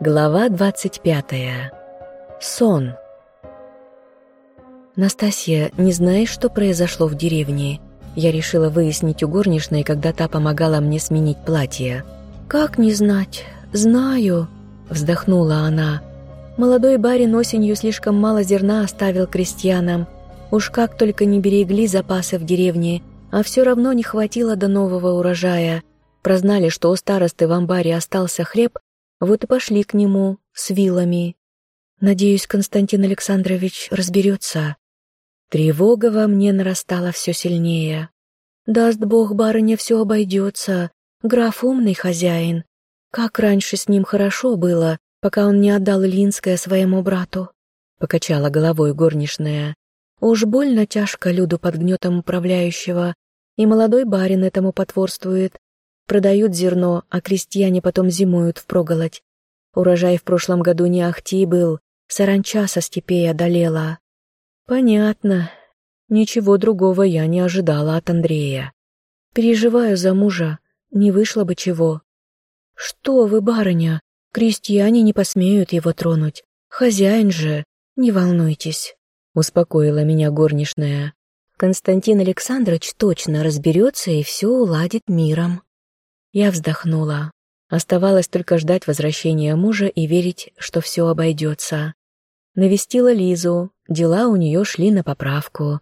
Глава 25. Сон. Настасья, не знаешь, что произошло в деревне? Я решила выяснить у горничной, когда та помогала мне сменить платье. Как не знать? Знаю, вздохнула она. Молодой барин осенью слишком мало зерна оставил крестьянам. Уж как только не берегли запасы в деревне, а все равно не хватило до нового урожая. Прознали, что у старосты в амбаре остался хлеб, вот и пошли к нему с вилами. Надеюсь, Константин Александрович разберется. Тревога во мне нарастала все сильнее. Даст Бог, барыня, все обойдется. Граф умный хозяин. Как раньше с ним хорошо было, пока он не отдал Линское своему брату. Покачала головой горничная. Уж больно тяжко Люду под гнетом управляющего, и молодой барин этому потворствует, Продают зерно, а крестьяне потом зимуют впроголодь. Урожай в прошлом году не ахти был, саранча со степей одолела. Понятно. Ничего другого я не ожидала от Андрея. Переживаю за мужа, не вышло бы чего. Что вы, барыня, крестьяне не посмеют его тронуть. Хозяин же, не волнуйтесь, успокоила меня горничная. Константин Александрович точно разберется и все уладит миром. Я вздохнула. Оставалось только ждать возвращения мужа и верить, что все обойдется. Навестила Лизу, дела у нее шли на поправку.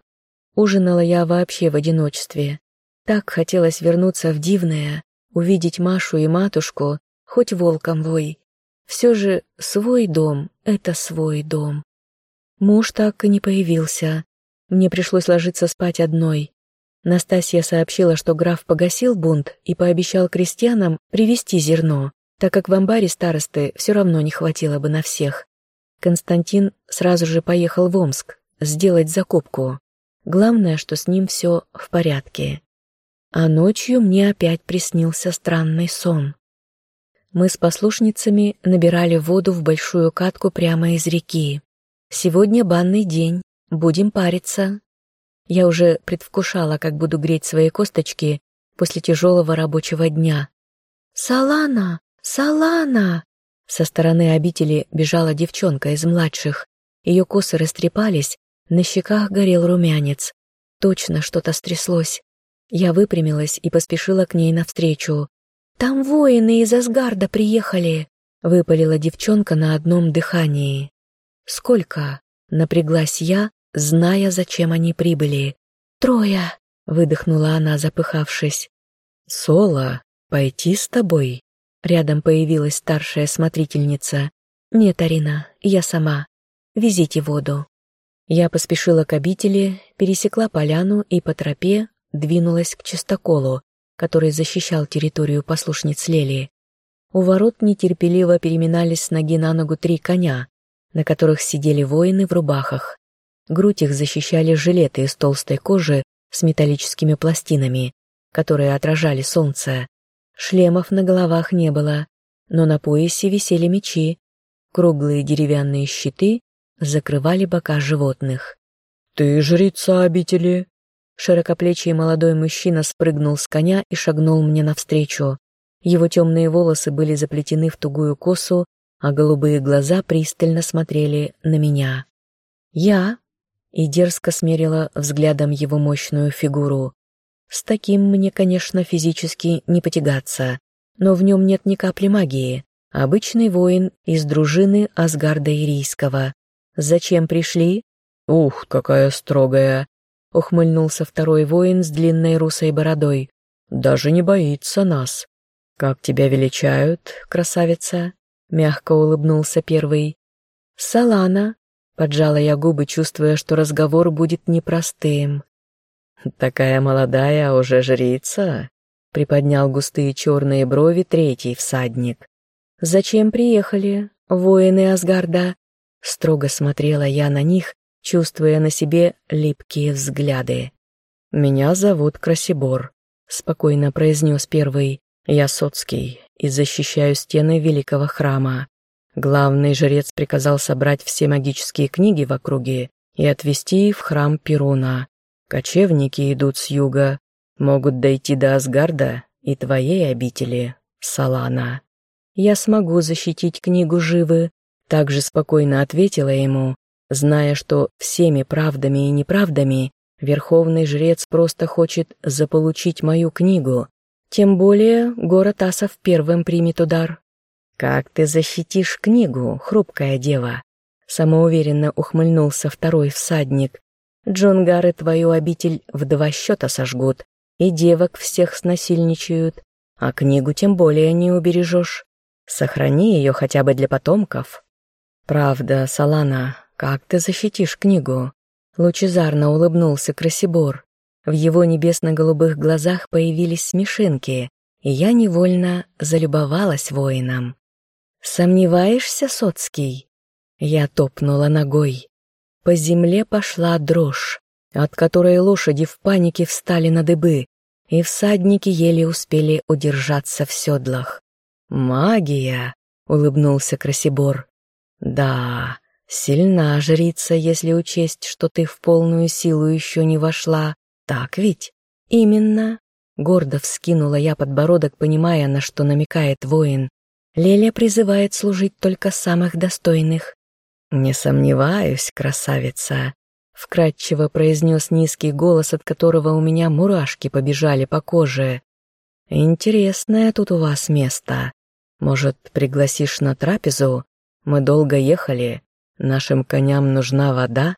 Ужинала я вообще в одиночестве. Так хотелось вернуться в дивное, увидеть Машу и матушку, хоть волком вой. Все же свой дом — это свой дом. Муж так и не появился. Мне пришлось ложиться спать одной. Настасья сообщила, что граф погасил бунт и пообещал крестьянам привезти зерно, так как в амбаре старосты все равно не хватило бы на всех. Константин сразу же поехал в Омск сделать закупку. Главное, что с ним все в порядке. А ночью мне опять приснился странный сон. Мы с послушницами набирали воду в большую катку прямо из реки. Сегодня банный день, будем париться, я уже предвкушала, как буду греть свои косточки после тяжелого рабочего дня. «Салана! Салана!» Со стороны обители бежала девчонка из младших. Ее косы растрепались, на щеках горел румянец. Точно что-то стряслось. Я выпрямилась и поспешила к ней навстречу. «Там воины из Асгарда приехали!» — выпалила девчонка на одном дыхании. «Сколько?» — напряглась я, зная, зачем они прибыли. «Трое!» — выдохнула она, запыхавшись. «Соло, пойти с тобой?» Рядом появилась старшая смотрительница. «Нет, Арина, я сама. Везите воду». Я поспешила к обители, пересекла поляну и по тропе двинулась к чистоколу, который защищал территорию послушниц Лели. У ворот нетерпеливо переминались с ноги на ногу три коня, на которых сидели воины в рубахах. Грудь их защищали жилеты из толстой кожи с металлическими пластинами, которые отражали солнце. Шлемов на головах не было, но на поясе висели мечи. Круглые деревянные щиты закрывали бока животных. «Ты жрица обители?» Широкоплечий молодой мужчина спрыгнул с коня и шагнул мне навстречу. Его темные волосы были заплетены в тугую косу, а голубые глаза пристально смотрели на меня. Я, и дерзко смерила взглядом его мощную фигуру. С таким мне, конечно, физически не потягаться, но в нем нет ни капли магии. Обычный воин из дружины Асгарда Ирийского. Зачем пришли? Ух, какая строгая! Ухмыльнулся второй воин с длинной русой бородой. Даже не боится нас. Как тебя величают, красавица? Мягко улыбнулся первый. Салана, Поджала я губы, чувствуя, что разговор будет непростым. «Такая молодая, а уже жрица?» — приподнял густые черные брови третий всадник. «Зачем приехали, воины Асгарда?» Строго смотрела я на них, чувствуя на себе липкие взгляды. «Меня зовут Красибор», — спокойно произнес первый. «Я Соцкий и защищаю стены великого храма. Главный жрец приказал собрать все магические книги в округе и отвезти в храм Перуна. Кочевники идут с юга, могут дойти до Асгарда и твоей обители, Салана. я смогу защитить книгу живы, также спокойно ответила ему, зная, что всеми правдами и неправдами верховный жрец просто хочет заполучить мою книгу, тем более город Асов первым примет удар. «Как ты защитишь книгу, хрупкая дева?» Самоуверенно ухмыльнулся второй всадник. «Джунгары твою обитель в два счета сожгут, и девок всех снасильничают, а книгу тем более не убережешь. Сохрани ее хотя бы для потомков». «Правда, Салана, как ты защитишь книгу?» Лучезарно улыбнулся Красибор. В его небесно-голубых глазах появились смешинки, и я невольно залюбовалась воином. «Сомневаешься, Соцкий?» Я топнула ногой. По земле пошла дрожь, от которой лошади в панике встали на дыбы, и всадники еле успели удержаться в седлах. «Магия!» — улыбнулся Красибор. «Да, сильна жрица, если учесть, что ты в полную силу еще не вошла. Так ведь?» «Именно!» — гордо вскинула я подбородок, понимая, на что намекает воин. Леля призывает служить только самых достойных. «Не сомневаюсь, красавица», — вкратчиво произнес низкий голос, от которого у меня мурашки побежали по коже. «Интересное тут у вас место. Может, пригласишь на трапезу? Мы долго ехали, нашим коням нужна вода.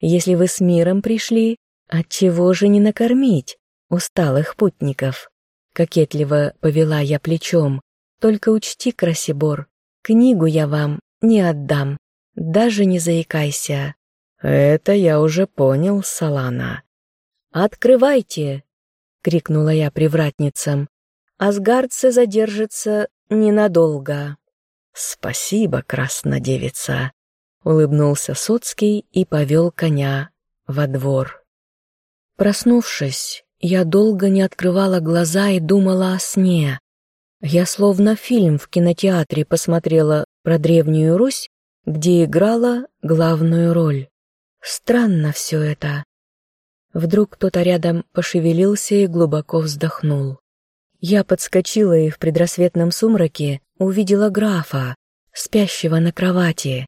Если вы с миром пришли, отчего же не накормить усталых путников?» Кокетливо повела я плечом, только учти, Красибор, книгу я вам не отдам, даже не заикайся. Это я уже понял, Салана. Открывайте, крикнула я привратницам. Асгардцы задержатся ненадолго. Спасибо, краснодевица, улыбнулся Соцкий и повел коня во двор. Проснувшись, я долго не открывала глаза и думала о сне. Я словно фильм в кинотеатре посмотрела про Древнюю Русь, где играла главную роль. Странно все это. Вдруг кто-то рядом пошевелился и глубоко вздохнул. Я подскочила и в предрассветном сумраке увидела графа, спящего на кровати.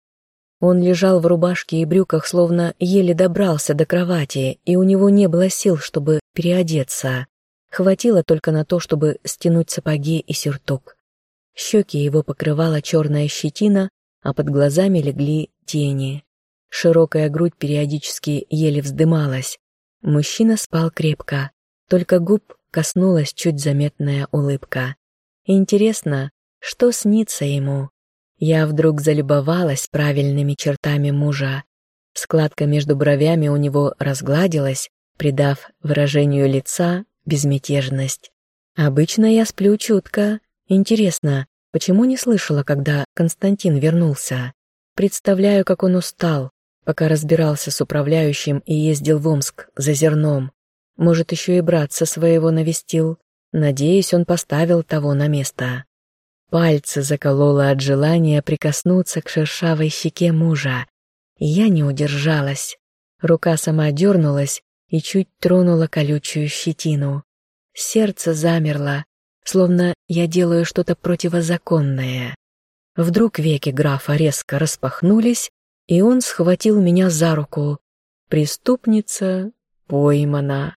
Он лежал в рубашке и брюках, словно еле добрался до кровати, и у него не было сил, чтобы переодеться. Хватило только на то, чтобы стянуть сапоги и сюртук. Щеки его покрывала черная щетина, а под глазами легли тени. Широкая грудь периодически еле вздымалась. Мужчина спал крепко, только губ коснулась чуть заметная улыбка. Интересно, что снится ему? Я вдруг залюбовалась правильными чертами мужа. Складка между бровями у него разгладилась, придав выражению лица безмятежность. Обычно я сплю чутко. Интересно, почему не слышала, когда Константин вернулся? Представляю, как он устал, пока разбирался с управляющим и ездил в Омск за зерном. Может, еще и братца своего навестил. Надеюсь, он поставил того на место. Пальцы заколола от желания прикоснуться к шершавой щеке мужа. Я не удержалась. Рука сама дернулась, и чуть тронула колючую щетину. Сердце замерло, словно я делаю что-то противозаконное. Вдруг веки графа резко распахнулись, и он схватил меня за руку. Преступница поймана.